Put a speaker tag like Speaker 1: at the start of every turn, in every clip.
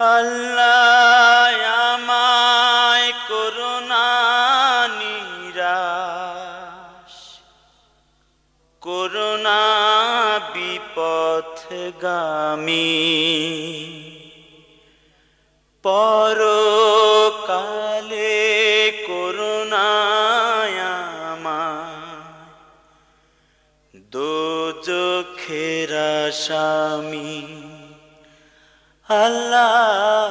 Speaker 1: আল্লাহ আমায় করুণা নিরাশ করুণা বিপথগামী পরকালে করুণায় আমায় দোজখের স্বামী আল্লাহ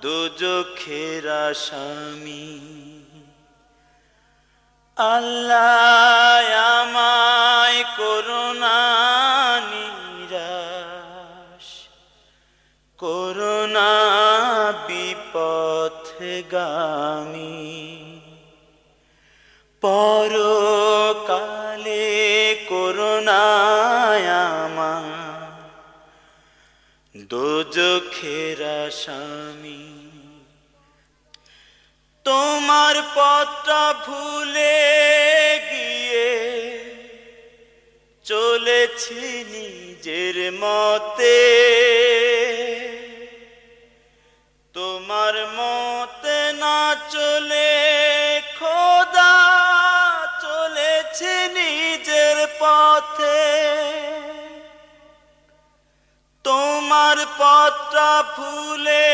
Speaker 1: দোজখের স্বামী আল্লাহ আমায় করুণা নিরাশ। করুণা বিপথগামী। দোজখের স্বামী তোমার পত্র ভুলে গিয়ে চলেছি নিজের মতে। তোমার মতে না চলে খোদা, চলেছি নিজের পথে। পত্র ভুলে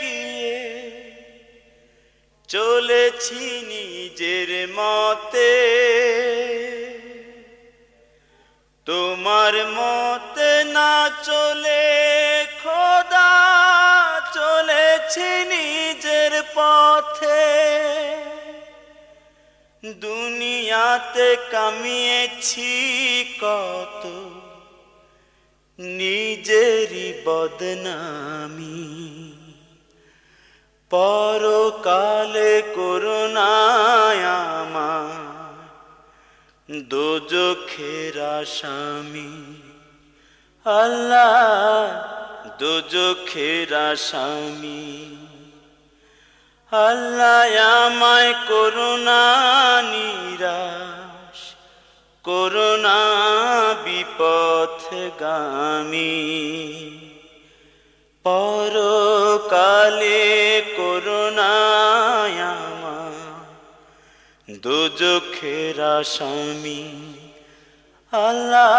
Speaker 1: গিয়ে চলেছি নিজের মতে। তোমার মতে না চলে খোদা, চলেছি নিজের পথে। দুনিয়াতে কামিয়েছি কত নিজেরই বদনামি। পরকালে করুণায় আমার দোজখের স্বামী আল্লাহ দোজখের স্বামী আল্লাহ আমায় করুণা নিরাশ। করুণা বিপথগামী। পরকালে করুণায় আমার দুজখের স্বামী আল্লাহ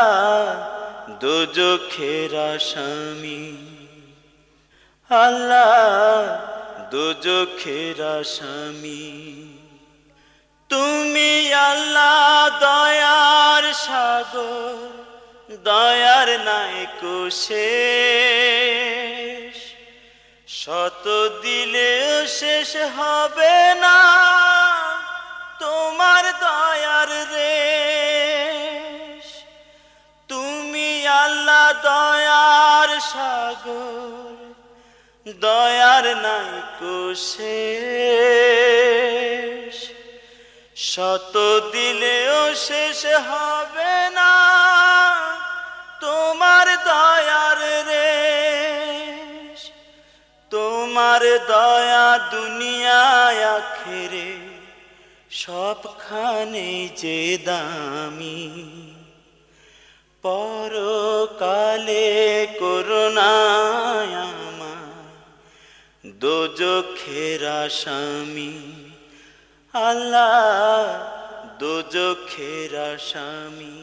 Speaker 1: দুজখের স্বামী আল্লাহ দুজখের স্বামী তুমি আল্লাহ দয়ার সাগর, দয়ার নাই শেষ। শত দিলেও শেষ হবে না তোমার দয়ার রে তুমি আল্লাহ দয়ার সাগর, দয়ার নাই শেষ। শত দিলেও শেষ হবে না তোমার দয়ার রেশ, তোমার দয়া দুনিয়ায় আখেরে সবখানে যে দামি। পরকালে করুণায় আমার দোজখের স্বামী আল্লাহ দোজখের স্বামী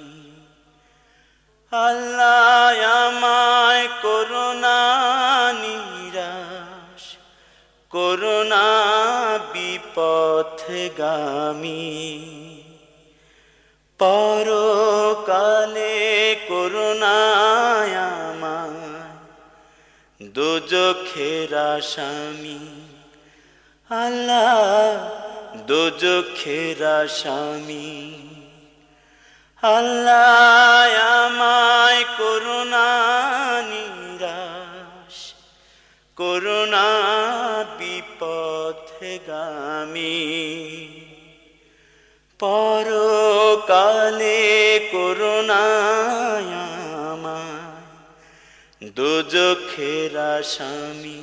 Speaker 1: আল্লাহ আমায় করুণা নিরাশ, করুণা বিপথগামী। পরকালে করুণায় আমায় দোজখের স্বামী আল্লাহ দোজখের স্বামী আল্লাহ আমায় করুণা নিরাশ করুণা বিপথগামী। পরকালে করুণায় দোজখের স্বামী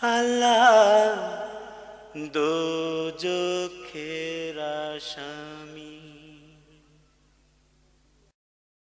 Speaker 1: আল্লাহ দোজখের স্বামী